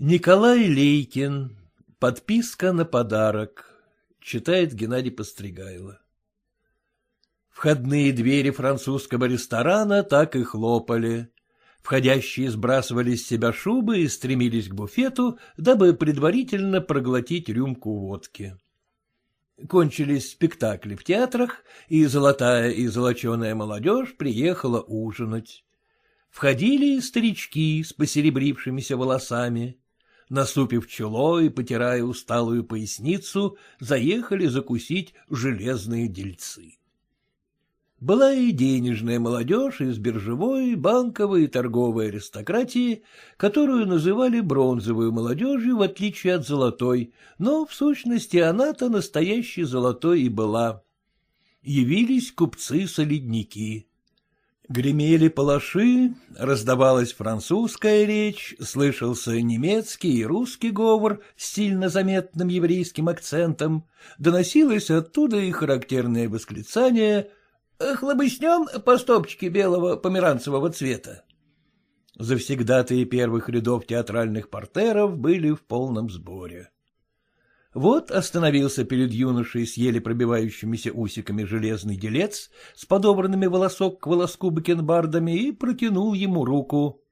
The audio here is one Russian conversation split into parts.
Николай Лейкин. Подписка на подарок. Читает Геннадий Постригайло. Входные двери французского ресторана так и хлопали. Входящие сбрасывали с себя шубы и стремились к буфету, дабы предварительно проглотить рюмку водки. Кончились спектакли в театрах, и золотая и золоченая молодежь приехала ужинать. Входили старички с посеребрившимися волосами. Насупив чело и потирая усталую поясницу, заехали закусить железные дельцы. Была и денежная молодежь из биржевой, банковой и торговой аристократии, которую называли бронзовую молодежью, в отличие от золотой, но, в сущности, она-то настоящей золотой и была. Явились купцы-солидники. Гремели палаши, раздавалась французская речь, слышался немецкий и русский говор с сильно заметным еврейским акцентом, доносилось оттуда и характерное восклицание «Хлобыснем по стопчике белого померанцевого цвета». Завсегдатые первых рядов театральных портеров были в полном сборе. Вот остановился перед юношей с еле пробивающимися усиками железный делец с подобранными волосок к волоску бакенбардами и протянул ему руку.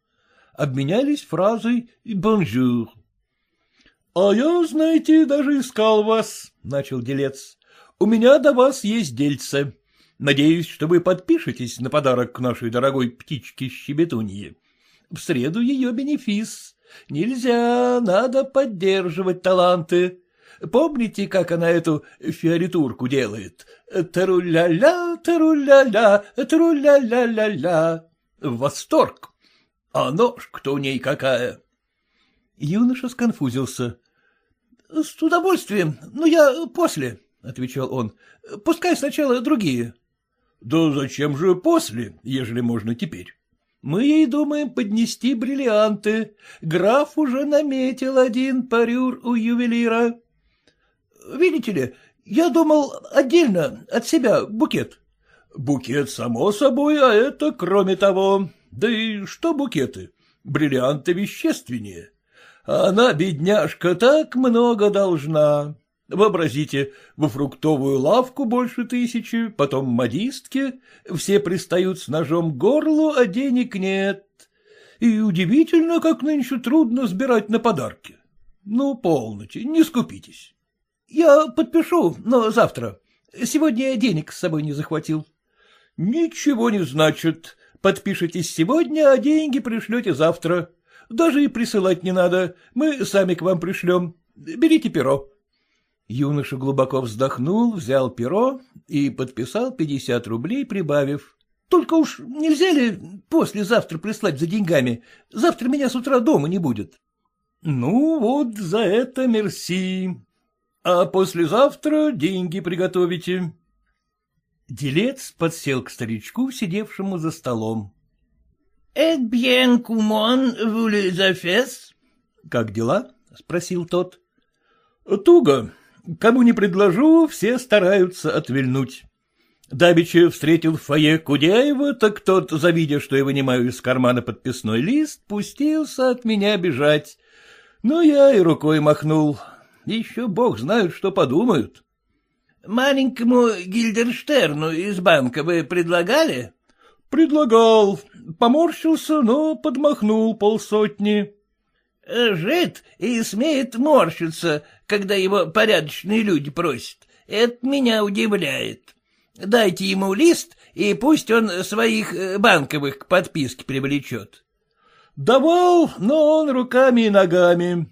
Обменялись фразой «бонжур». — А я, знаете, даже искал вас, — начал делец. — У меня до вас есть дельце. Надеюсь, что вы подпишетесь на подарок к нашей дорогой птичке-щебетунье. В среду ее бенефис. Нельзя, надо поддерживать таланты. Помните, как она эту фиоритурку делает? Тару-ля-ля, тару-ля-ля, тару-ля-ля-ля-ля. Восторг! А ножка-то у ней какая! Юноша сконфузился. — С удовольствием, но я после, — отвечал он. — Пускай сначала другие. — Да зачем же после, ежели можно теперь? Мы ей думаем поднести бриллианты. Граф уже наметил один парюр у ювелира. Видите ли, я думал отдельно от себя букет. Букет, само собой, а это кроме того. Да и что букеты? Бриллианты вещественнее. Она, бедняжка, так много должна. Вообразите, во фруктовую лавку больше тысячи, потом модистки, все пристают с ножом к горлу, а денег нет. И удивительно, как нынче трудно сбирать на подарки. Ну, полноте, не скупитесь. — Я подпишу, но завтра. Сегодня я денег с собой не захватил. — Ничего не значит. Подпишитесь сегодня, а деньги пришлете завтра. Даже и присылать не надо, мы сами к вам пришлем. Берите перо. Юноша глубоко вздохнул, взял перо и подписал пятьдесят рублей, прибавив. — Только уж нельзя ли послезавтра прислать за деньгами? Завтра меня с утра дома не будет. — Ну вот за это мерси, а послезавтра деньги приготовите. Делец подсел к старичку, сидевшему за столом. — Эт бьен кумон вули зафес? — Как дела? — спросил тот. — Туго. Кому не предложу, все стараются отвильнуть. Давича встретил в фойе Кудяева, так тот, завидя, что я вынимаю из кармана подписной лист, пустился от меня бежать. Но я и рукой махнул. Еще бог знает, что подумают. — Маленькому Гильдерштерну из банка вы предлагали? — Предлагал. Поморщился, но подмахнул полсотни. — Жид и смеет морщиться, когда его порядочные люди просят. Это меня удивляет. Дайте ему лист, и пусть он своих э, банковых к подписке привлечет. — Давал, но он руками и ногами.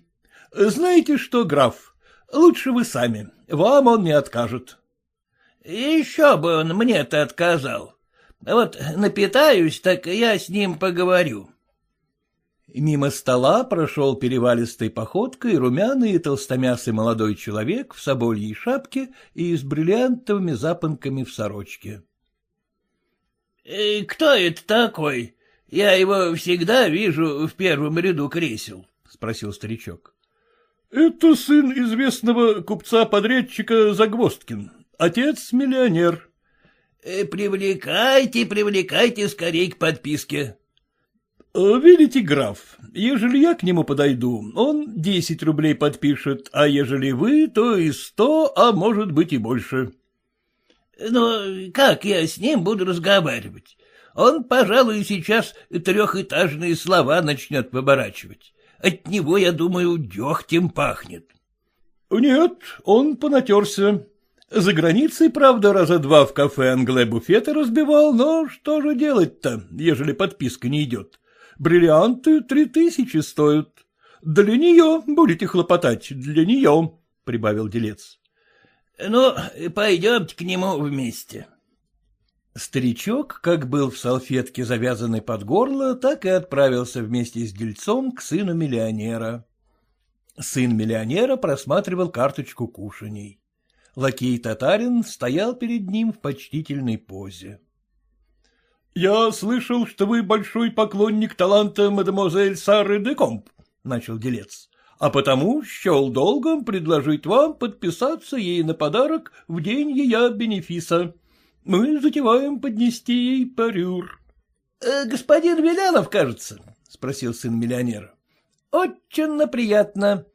Знаете что, граф, лучше вы сами, вам он не откажет. — Еще бы он мне-то отказал. Вот напитаюсь, так я с ним поговорю. Мимо стола прошел перевалистой походкой румяный и толстомясый молодой человек в собольей шапке и с бриллиантовыми запонками в сорочке. «Э, — Кто это такой? Я его всегда вижу в первом ряду кресел, — спросил старичок. Это сын известного купца-подрядчика Загвоздкин, отец миллионер. Э, — Привлекайте, привлекайте скорей к подписке. — Видите, граф, ежели я к нему подойду, он десять рублей подпишет, а ежели вы, то и сто, а может быть и больше. — Но как я с ним буду разговаривать? Он, пожалуй, сейчас трехэтажные слова начнет поворачивать. От него, я думаю, дегтем пахнет. — Нет, он понатерся. За границей, правда, раза два в кафе Англе буфеты разбивал, но что же делать-то, ежели подписка не идет? Бриллианты три тысячи стоят. Для нее будете хлопотать, для нее, — прибавил делец. — Ну, пойдемте к нему вместе. Старичок, как был в салфетке, завязанной под горло, так и отправился вместе с дельцом к сыну миллионера. Сын миллионера просматривал карточку кушаний. Лакей-татарин стоял перед ним в почтительной позе. — Я слышал, что вы большой поклонник таланта мадемуазель Сары де Комп, — начал делец, — а потому счел долгом предложить вам подписаться ей на подарок в день ее бенефиса. Мы затеваем поднести ей парюр. «Э, — Господин Велянов, кажется? — спросил сын миллионера. — Очень приятно.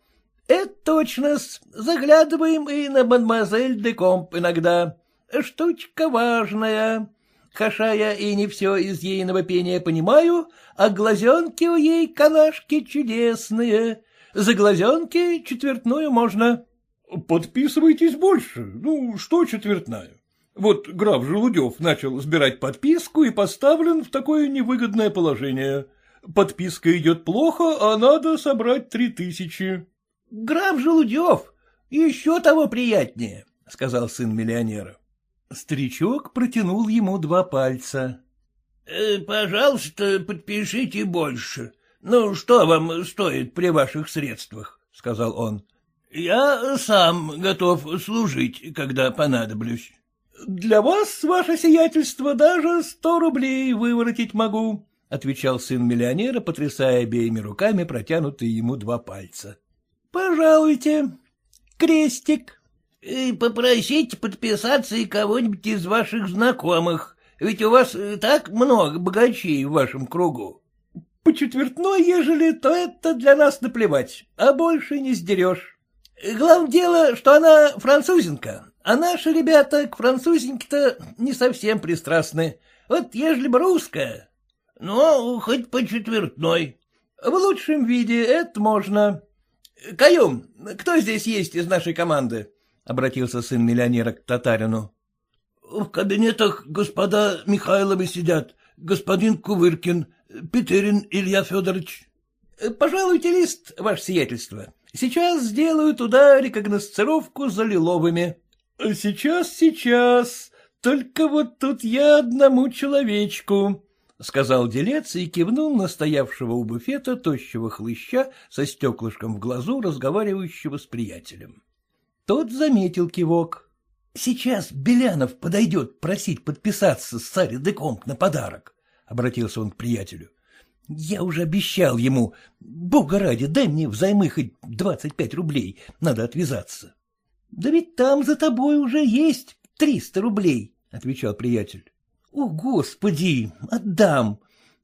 Это точно, заглядываем и на мадемуазель де Комп иногда. Штучка важная. Хаша я и не все из ейного пения понимаю, а глазенки у ей канашки чудесные. За глазенки четвертную можно. — Подписывайтесь больше. Ну, что четвертная? Вот граф Желудев начал сбирать подписку и поставлен в такое невыгодное положение. Подписка идет плохо, а надо собрать три тысячи. — Граф Желудев, еще того приятнее, — сказал сын миллионера. Старичок протянул ему два пальца. «Э, — Пожалуйста, подпишите больше. Ну, что вам стоит при ваших средствах? — сказал он. — Я сам готов служить, когда понадоблюсь. — Для вас, ваше сиятельство, даже сто рублей выворотить могу, — отвечал сын миллионера, потрясая обеими руками протянутые ему два пальца. — Пожалуйте. Крестик. И попросите подписаться и кого-нибудь из ваших знакомых, ведь у вас так много богачей в вашем кругу. По четвертной, ежели, то это для нас наплевать, а больше не сдерешь. Главное дело, что она французинка, а наши ребята к французинке-то не совсем пристрастны. Вот ежели бы русская, ну, хоть по четвертной. В лучшем виде это можно. Каюм, кто здесь есть из нашей команды? обратился сын миллионера к татарину. — В кабинетах господа Михайловы сидят, господин Кувыркин, Петерин Илья Федорович. — Пожалуйте лист, ваше сиятельство. Сейчас сделаю туда рекогносцировку за Лиловыми. — Сейчас, сейчас. Только вот тут я одному человечку, — сказал делец и кивнул на стоявшего у буфета тощего хлыща со стеклышком в глазу, разговаривающего с приятелем. Тот заметил кивок. — Сейчас Белянов подойдет просить подписаться с царь Декомп на подарок, — обратился он к приятелю. — Я уже обещал ему, бога ради, дай мне взаймы хоть двадцать пять рублей, надо отвязаться. — Да ведь там за тобой уже есть триста рублей, — отвечал приятель. — О, господи, отдам.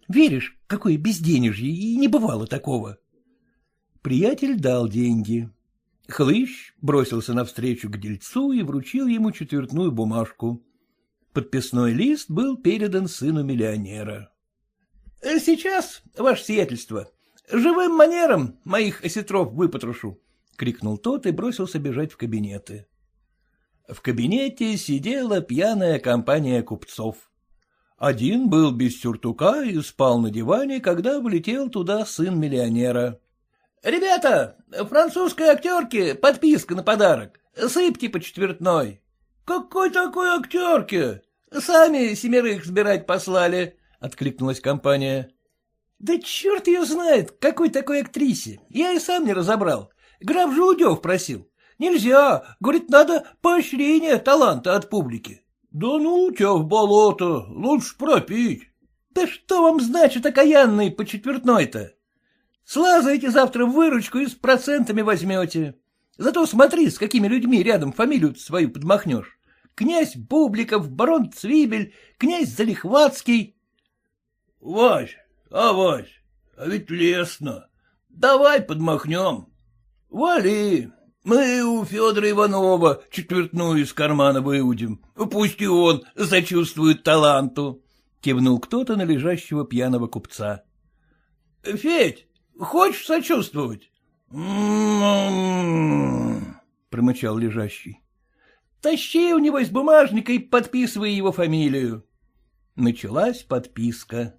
Веришь, какое безденежье, и не бывало такого. Приятель дал деньги. Хлыщ бросился навстречу к дельцу и вручил ему четвертную бумажку. Подписной лист был передан сыну миллионера. — Сейчас, ваше сиятельство, живым манером моих осетров выпотрошу, — крикнул тот и бросился бежать в кабинеты. В кабинете сидела пьяная компания купцов. Один был без сюртука и спал на диване, когда влетел туда сын миллионера. «Ребята, французской актерке подписка на подарок. Сыпьте по четвертной». «Какой такой актерке?» «Сами семерых сбирать послали», — откликнулась компания. «Да черт ее знает, какой такой актрисе. Я и сам не разобрал. Граф Желудев просил. Нельзя, говорит, надо поощрение таланта от публики». «Да ну тебя в болото, лучше пропить». «Да что вам значит окаянный по четвертной-то? Слазаете завтра в выручку и с процентами возьмете. Зато смотри, с какими людьми рядом фамилию свою подмахнешь. Князь Бубликов, барон Цвибель, князь Залихватский. — Вась, а Вась, А ведь лестно. Давай подмахнем. Вали. Мы у Федора Иванова четвертную из кармана выудим. Пусть и он сочувствует таланту. Кивнул кто-то на лежащего пьяного купца. — Федь, хочешь сочувствовать? Промычал лежащий. — Тащи у него из бумажника и подписывай его фамилию. Началась подписка.